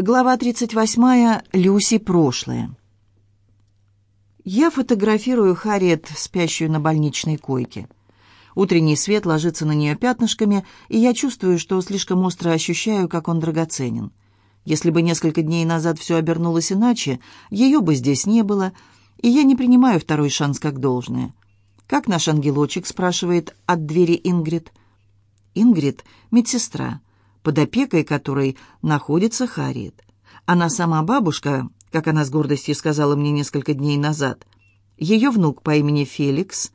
Глава 38. Люси. Прошлое. Я фотографирую Харриет, спящую на больничной койке. Утренний свет ложится на нее пятнышками, и я чувствую, что слишком остро ощущаю, как он драгоценен. Если бы несколько дней назад все обернулось иначе, ее бы здесь не было, и я не принимаю второй шанс как должное. «Как наш ангелочек?» — спрашивает от двери Ингрид. Ингрид — медсестра — под опекой которой находится Харит. Она сама бабушка, как она с гордостью сказала мне несколько дней назад. Ее внук по имени Феликс,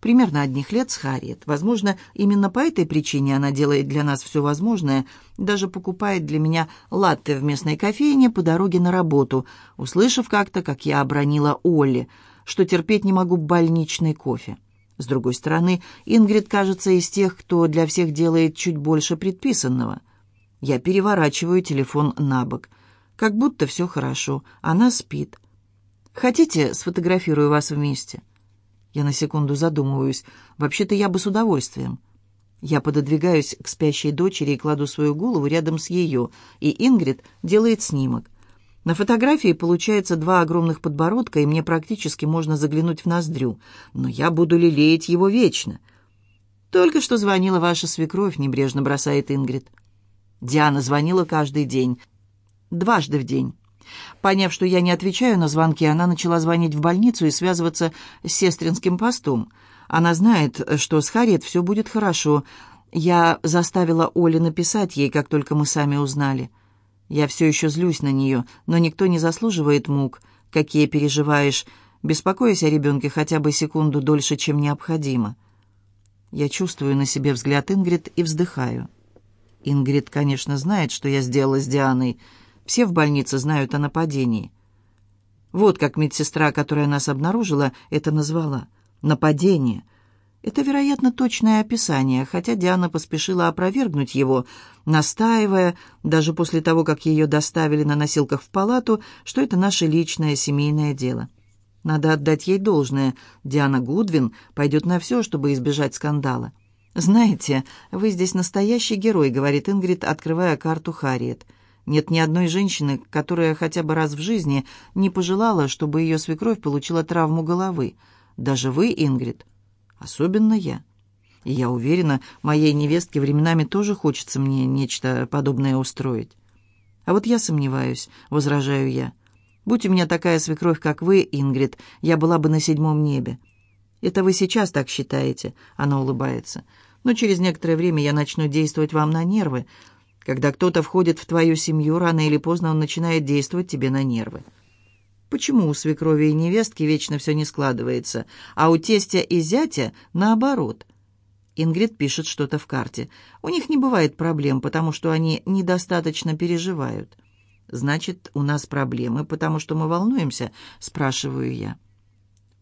примерно одних лет с Харит. Возможно, именно по этой причине она делает для нас все возможное, даже покупает для меня латте в местной кофейне по дороге на работу, услышав как-то, как я обронила Олли, что терпеть не могу больничный кофе. С другой стороны, Ингрид кажется из тех, кто для всех делает чуть больше предписанного. Я переворачиваю телефон на бок. Как будто все хорошо. Она спит. Хотите, сфотографирую вас вместе? Я на секунду задумываюсь. Вообще-то я бы с удовольствием. Я пододвигаюсь к спящей дочери и кладу свою голову рядом с ее, и Ингрид делает снимок. На фотографии получается два огромных подбородка, и мне практически можно заглянуть в ноздрю, но я буду лелеять его вечно. «Только что звонила ваша свекровь», — небрежно бросает Ингрид. Диана звонила каждый день. Дважды в день. Поняв, что я не отвечаю на звонки, она начала звонить в больницу и связываться с сестринским постом. Она знает, что с Харриет все будет хорошо. Я заставила Оли написать ей, как только мы сами узнали. Я все еще злюсь на нее, но никто не заслуживает мук, какие переживаешь, беспокоясь о ребенке хотя бы секунду дольше, чем необходимо. Я чувствую на себе взгляд Ингрид и вздыхаю. Ингрид, конечно, знает, что я сделала с Дианой. Все в больнице знают о нападении. Вот как медсестра, которая нас обнаружила, это назвала. Нападение. Это, вероятно, точное описание, хотя Диана поспешила опровергнуть его, настаивая, даже после того, как ее доставили на носилках в палату, что это наше личное семейное дело. Надо отдать ей должное. Диана Гудвин пойдет на все, чтобы избежать скандала. «Знаете, вы здесь настоящий герой», — говорит Ингрид, открывая карту Харриет. «Нет ни одной женщины, которая хотя бы раз в жизни не пожелала, чтобы ее свекровь получила травму головы. Даже вы, Ингрид. Особенно я. И я уверена, моей невестке временами тоже хочется мне нечто подобное устроить». «А вот я сомневаюсь», — возражаю я. «Будь у меня такая свекровь, как вы, Ингрид, я была бы на седьмом небе». «Это вы сейчас так считаете?» — она улыбается но через некоторое время я начну действовать вам на нервы. Когда кто-то входит в твою семью, рано или поздно он начинает действовать тебе на нервы. Почему у свекрови и невестки вечно все не складывается, а у тестя и зятя наоборот? Ингрид пишет что-то в карте. У них не бывает проблем, потому что они недостаточно переживают. «Значит, у нас проблемы, потому что мы волнуемся?» – спрашиваю я.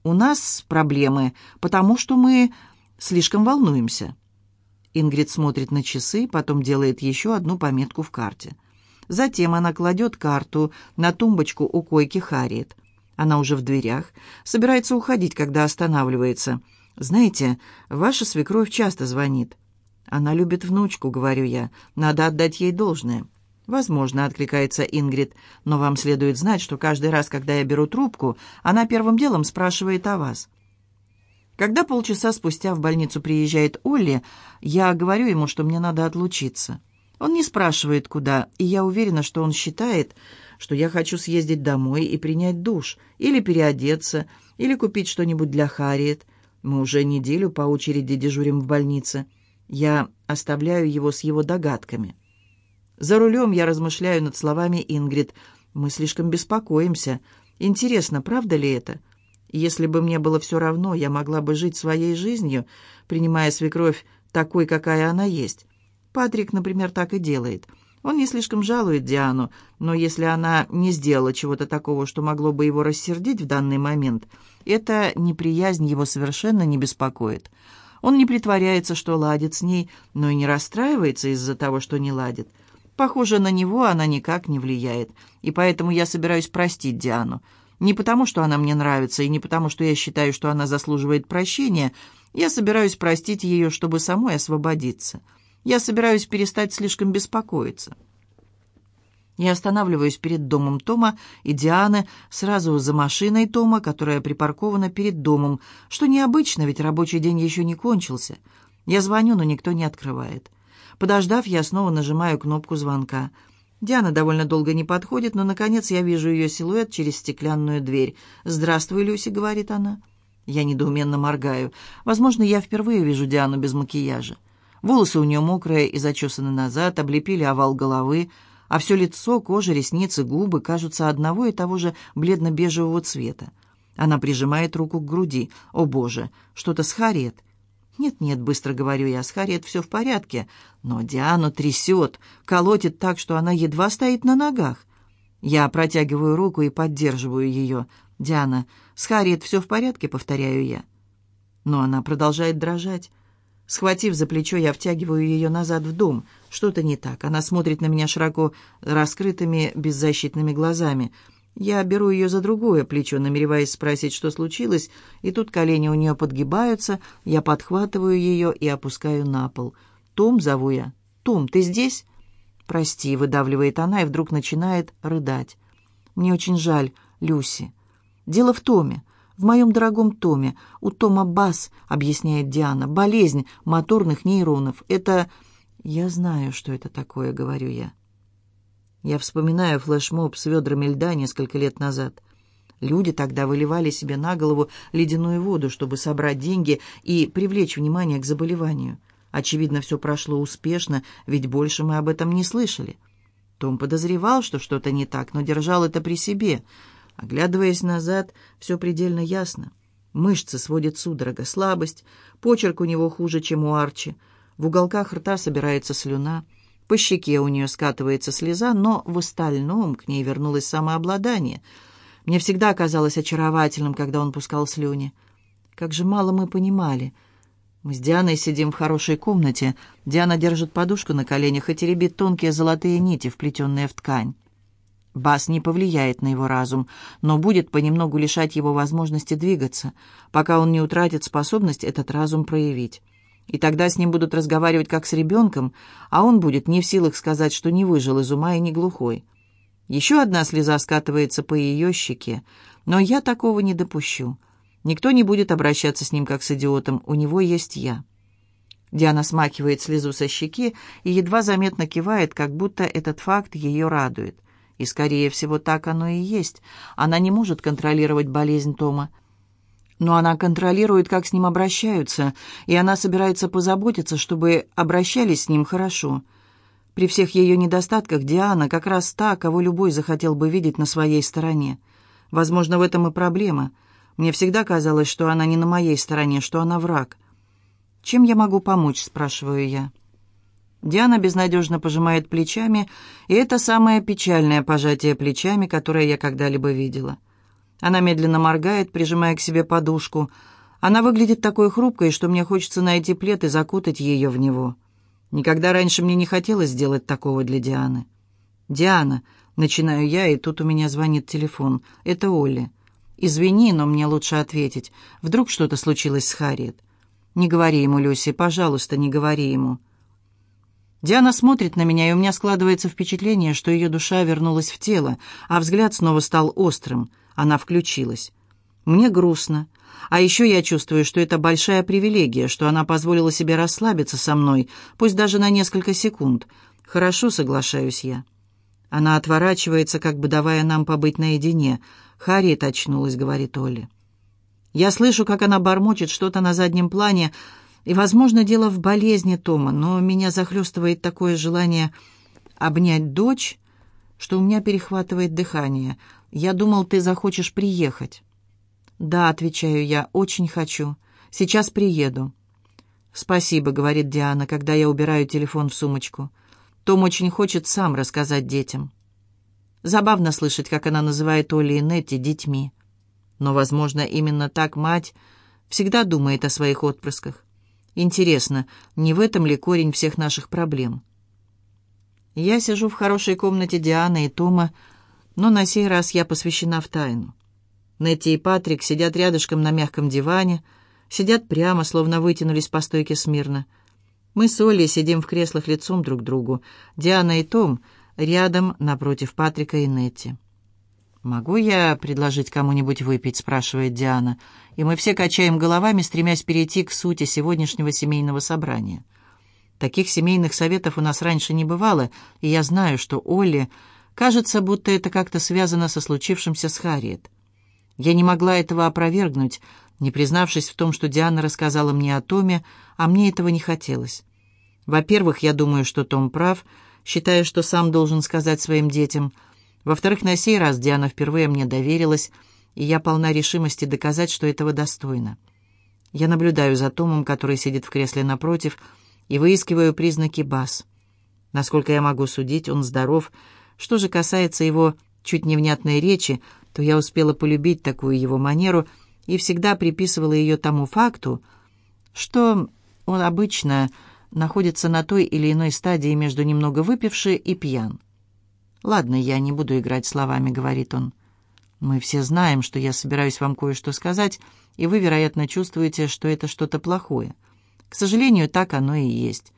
«У нас проблемы, потому что мы слишком волнуемся». Ингрид смотрит на часы, потом делает еще одну пометку в карте. Затем она кладет карту на тумбочку у койки Харриет. Она уже в дверях, собирается уходить, когда останавливается. «Знаете, ваша свекровь часто звонит». «Она любит внучку», — говорю я. «Надо отдать ей должное». «Возможно», — откликается Ингрид. «Но вам следует знать, что каждый раз, когда я беру трубку, она первым делом спрашивает о вас». Когда полчаса спустя в больницу приезжает Олли, я говорю ему, что мне надо отлучиться. Он не спрашивает, куда, и я уверена, что он считает, что я хочу съездить домой и принять душ, или переодеться, или купить что-нибудь для Харриет. Мы уже неделю по очереди дежурим в больнице. Я оставляю его с его догадками. За рулем я размышляю над словами Ингрид. Мы слишком беспокоимся. Интересно, правда ли это?» Если бы мне было все равно, я могла бы жить своей жизнью, принимая свекровь такой, какая она есть. Патрик, например, так и делает. Он не слишком жалует Диану, но если она не сделала чего-то такого, что могло бы его рассердить в данный момент, эта неприязнь его совершенно не беспокоит. Он не притворяется, что ладит с ней, но и не расстраивается из-за того, что не ладит. Похоже, на него она никак не влияет, и поэтому я собираюсь простить Диану. Не потому, что она мне нравится, и не потому, что я считаю, что она заслуживает прощения. Я собираюсь простить ее, чтобы самой освободиться. Я собираюсь перестать слишком беспокоиться. Я останавливаюсь перед домом Тома и Дианы, сразу за машиной Тома, которая припаркована перед домом, что необычно, ведь рабочий день еще не кончился. Я звоню, но никто не открывает. Подождав, я снова нажимаю кнопку звонка. Диана довольно долго не подходит, но, наконец, я вижу ее силуэт через стеклянную дверь. «Здравствуй, Люси», — говорит она. Я недоуменно моргаю. Возможно, я впервые вижу Диану без макияжа. Волосы у нее мокрые и зачесаны назад, облепили овал головы, а все лицо, кожа, ресницы, губы кажутся одного и того же бледно-бежевого цвета. Она прижимает руку к груди. «О, Боже! Что-то схарет!» «Нет-нет», — быстро говорю я, — «с Харриет все в порядке». Но Диану трясет, колотит так, что она едва стоит на ногах. Я протягиваю руку и поддерживаю ее. «Диана, с Харриет все в порядке», — повторяю я. Но она продолжает дрожать. Схватив за плечо, я втягиваю ее назад в дом. Что-то не так. Она смотрит на меня широко раскрытыми, беззащитными глазами — я беру ее за другое плечо, намереваясь спросить, что случилось, и тут колени у нее подгибаются, я подхватываю ее и опускаю на пол. «Том», зову я. «Том, ты здесь?» «Прости», — выдавливает она и вдруг начинает рыдать. «Мне очень жаль, Люси. Дело в Томе, в моем дорогом Томе. У Тома Бас, — объясняет Диана, — болезнь моторных нейронов. Это...» «Я знаю, что это такое», — говорю я. Я вспоминаю флешмоб с ведрами льда несколько лет назад. Люди тогда выливали себе на голову ледяную воду, чтобы собрать деньги и привлечь внимание к заболеванию. Очевидно, все прошло успешно, ведь больше мы об этом не слышали. Том подозревал, что что-то не так, но держал это при себе. Оглядываясь назад, все предельно ясно. Мышцы сводит судорога, слабость, почерк у него хуже, чем у Арчи. В уголках рта собирается слюна. По щеке у нее скатывается слеза, но в остальном к ней вернулось самообладание. Мне всегда казалось очаровательным, когда он пускал слюни. Как же мало мы понимали. Мы с Дианой сидим в хорошей комнате. Диана держит подушку на коленях и теребит тонкие золотые нити, вплетенные в ткань. Бас не повлияет на его разум, но будет понемногу лишать его возможности двигаться, пока он не утратит способность этот разум проявить. И тогда с ним будут разговаривать как с ребенком, а он будет не в силах сказать, что не выжил из ума и не глухой. Еще одна слеза скатывается по ее щеке, но я такого не допущу. Никто не будет обращаться с ним как с идиотом, у него есть я. Диана смакивает слезу со щеки и едва заметно кивает, как будто этот факт ее радует. И, скорее всего, так оно и есть. Она не может контролировать болезнь Тома но она контролирует, как с ним обращаются, и она собирается позаботиться, чтобы обращались с ним хорошо. При всех ее недостатках Диана как раз та, кого любой захотел бы видеть на своей стороне. Возможно, в этом и проблема. Мне всегда казалось, что она не на моей стороне, что она враг. «Чем я могу помочь?» – спрашиваю я. Диана безнадежно пожимает плечами, и это самое печальное пожатие плечами, которое я когда-либо видела – она медленно моргает, прижимая к себе подушку. Она выглядит такой хрупкой, что мне хочется найти плед и закутать ее в него. Никогда раньше мне не хотелось сделать такого для Дианы. «Диана», — начинаю я, и тут у меня звонит телефон. «Это Оля». «Извини, но мне лучше ответить. Вдруг что-то случилось с Харриет?» «Не говори ему, Люси, пожалуйста, не говори ему». Диана смотрит на меня, и у меня складывается впечатление, что ее душа вернулась в тело, а взгляд снова стал острым — она включилась. «Мне грустно. А еще я чувствую, что это большая привилегия, что она позволила себе расслабиться со мной, пусть даже на несколько секунд. Хорошо, соглашаюсь я». Она отворачивается, как бы давая нам побыть наедине. «Харриет очнулась», — говорит Олли. Я слышу, как она бормочет что-то на заднем плане, и, возможно, дело в болезни Тома, но меня захлестывает такое желание обнять дочь, что у меня перехватывает дыхание. Я думал, ты захочешь приехать». «Да», — отвечаю я, — «очень хочу. Сейчас приеду». «Спасибо», — говорит Диана, когда я убираю телефон в сумочку. «Том очень хочет сам рассказать детям». Забавно слышать, как она называет Оли и Нетти детьми. Но, возможно, именно так мать всегда думает о своих отпрысках. Интересно, не в этом ли корень всех наших проблем?» Я сижу в хорошей комнате Дианы и Тома, но на сей раз я посвящена в тайну. Нетти и Патрик сидят рядышком на мягком диване, сидят прямо, словно вытянулись по стойке смирно. Мы с Олей сидим в креслах лицом друг к другу, Диана и Том рядом напротив Патрика и Нетти. «Могу я предложить кому-нибудь выпить?» — спрашивает Диана. И мы все качаем головами, стремясь перейти к сути сегодняшнего семейного собрания. Таких семейных советов у нас раньше не бывало, и я знаю, что Оля. Кажется, будто это как-то связано со случившимся с Харриет. Я не могла этого опровергнуть, не признавшись в том, что Диана рассказала мне о Томе, а мне этого не хотелось. Во-первых, я думаю, что Том прав, считая, что сам должен сказать своим детям. Во-вторых, на сей раз Диана впервые мне доверилась, и я полна решимости доказать, что этого достойна. Я наблюдаю за Томом, который сидит в кресле напротив, и выискиваю признаки Бас. Насколько я могу судить, он здоров, что же касается его чуть невнятной речи, то я успела полюбить такую его манеру и всегда приписывала ее тому факту, что он обычно находится на той или иной стадии между немного выпивший и пьян. «Ладно, я не буду играть словами», — говорит он. «Мы все знаем, что я собираюсь вам кое-что сказать, и вы, вероятно, чувствуете, что это что-то плохое. К сожалению, так оно и есть.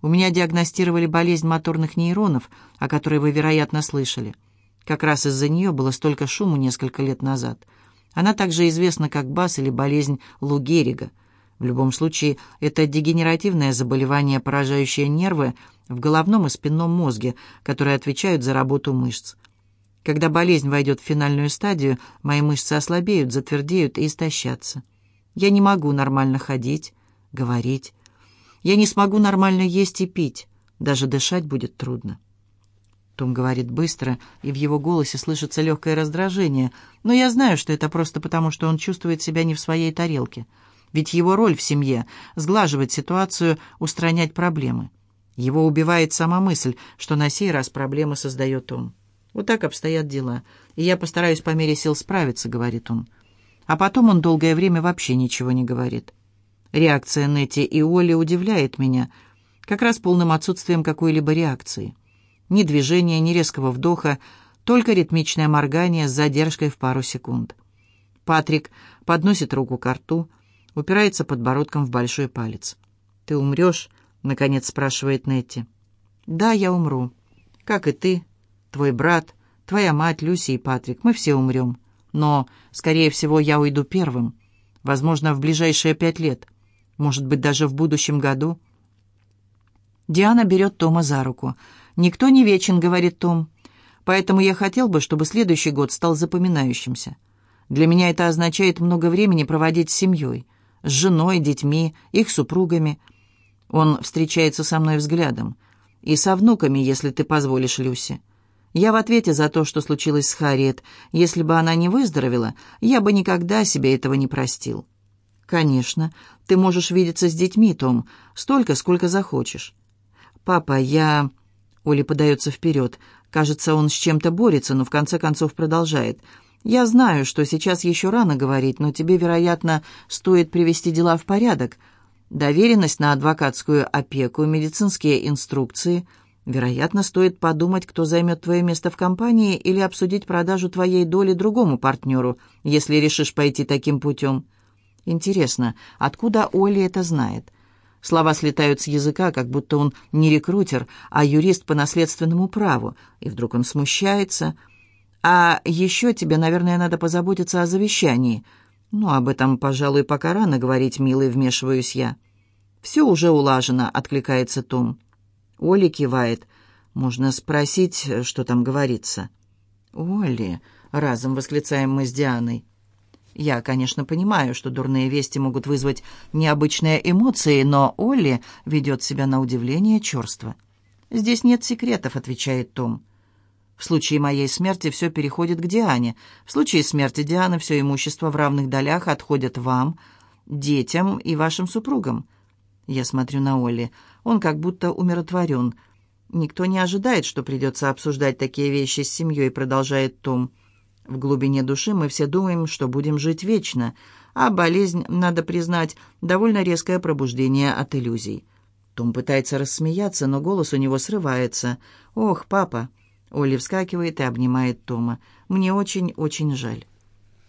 У меня диагностировали болезнь моторных нейронов, о которой вы, вероятно, слышали. Как раз из-за нее было столько шуму несколько лет назад. Она также известна как БАС или болезнь Лу Геррига. В любом случае, это дегенеративное заболевание, поражающее нервы в головном и спинном мозге, которые отвечают за работу мышц. Когда болезнь войдет в финальную стадию, мои мышцы ослабеют, затвердеют и истощатся. Я не могу нормально ходить, говорить, я не смогу нормально есть и пить. Даже дышать будет трудно. Том говорит быстро, и в его голосе слышится легкое раздражение. Но я знаю, что это просто потому, что он чувствует себя не в своей тарелке. Ведь его роль в семье — сглаживать ситуацию, устранять проблемы. Его убивает сама мысль, что на сей раз проблемы создает он. «Вот так обстоят дела, и я постараюсь по мере сил справиться», — говорит он. А потом он долгое время вообще ничего не говорит. Реакция Нети и Оли удивляет меня, как раз полным отсутствием какой-либо реакции. Ни движения, ни резкого вдоха, только ритмичное моргание с задержкой в пару секунд. Патрик подносит руку к рту, упирается подбородком в большой палец. «Ты умрешь?» — наконец спрашивает Нетти. «Да, я умру. Как и ты, твой брат, твоя мать, Люси и Патрик. Мы все умрем. Но, скорее всего, я уйду первым. Возможно, в ближайшие пять лет» может быть, даже в будущем году. Диана берет Тома за руку. «Никто не вечен», — говорит Том. «Поэтому я хотел бы, чтобы следующий год стал запоминающимся. Для меня это означает много времени проводить с семьей, с женой, детьми, их супругами. Он встречается со мной взглядом. И со внуками, если ты позволишь, Люси». Я в ответе за то, что случилось с Харриет. Если бы она не выздоровела, я бы никогда себе этого не простил. Конечно, ты можешь видеться с детьми, Том, столько, сколько захочешь. Папа, я... Оли подается вперед. Кажется, он с чем-то борется, но в конце концов продолжает. Я знаю, что сейчас еще рано говорить, но тебе, вероятно, стоит привести дела в порядок. Доверенность на адвокатскую опеку, медицинские инструкции. Вероятно, стоит подумать, кто займет твое место в компании или обсудить продажу твоей доли другому партнеру, если решишь пойти таким путем. Интересно, откуда Оли это знает? Слова слетают с языка, как будто он не рекрутер, а юрист по наследственному праву. И вдруг он смущается. «А еще тебе, наверное, надо позаботиться о завещании». «Ну, об этом, пожалуй, пока рано говорить, милый, вмешиваюсь я». «Все уже улажено», — откликается Том. Оли кивает. «Можно спросить, что там говорится». «Оли», — разом восклицаем мы с Дианой. Я, конечно, понимаю, что дурные вести могут вызвать необычные эмоции, но Олли ведет себя на удивление черство. «Здесь нет секретов», — отвечает Том. «В случае моей смерти все переходит к Диане. В случае смерти Дианы все имущество в равных долях отходит вам, детям и вашим супругам». Я смотрю на Олли. Он как будто умиротворен. «Никто не ожидает, что придется обсуждать такие вещи с семьей», — продолжает Том. В глубине души мы все думаем, что будем жить вечно, а болезнь, надо признать, довольно резкое пробуждение от иллюзий. Том пытается рассмеяться, но голос у него срывается. «Ох, папа!» Олли вскакивает и обнимает Тома. «Мне очень-очень жаль».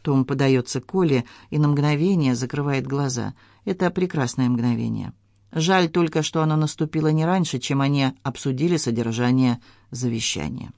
Том подается к Оле и на мгновение закрывает глаза. Это прекрасное мгновение. Жаль только, что оно наступило не раньше, чем они обсудили содержание завещания.